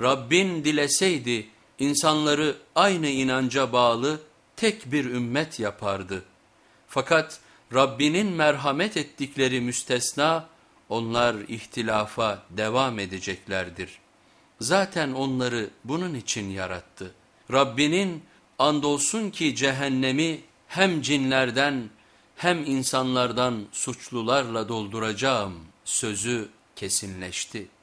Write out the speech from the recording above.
Rabbin dileseydi insanları aynı inanca bağlı tek bir ümmet yapardı. Fakat Rabbinin merhamet ettikleri müstesna onlar ihtilafa devam edeceklerdir. Zaten onları bunun için yarattı. Rabbinin andolsun ki cehennemi hem cinlerden hem insanlardan suçlularla dolduracağım sözü kesinleşti.''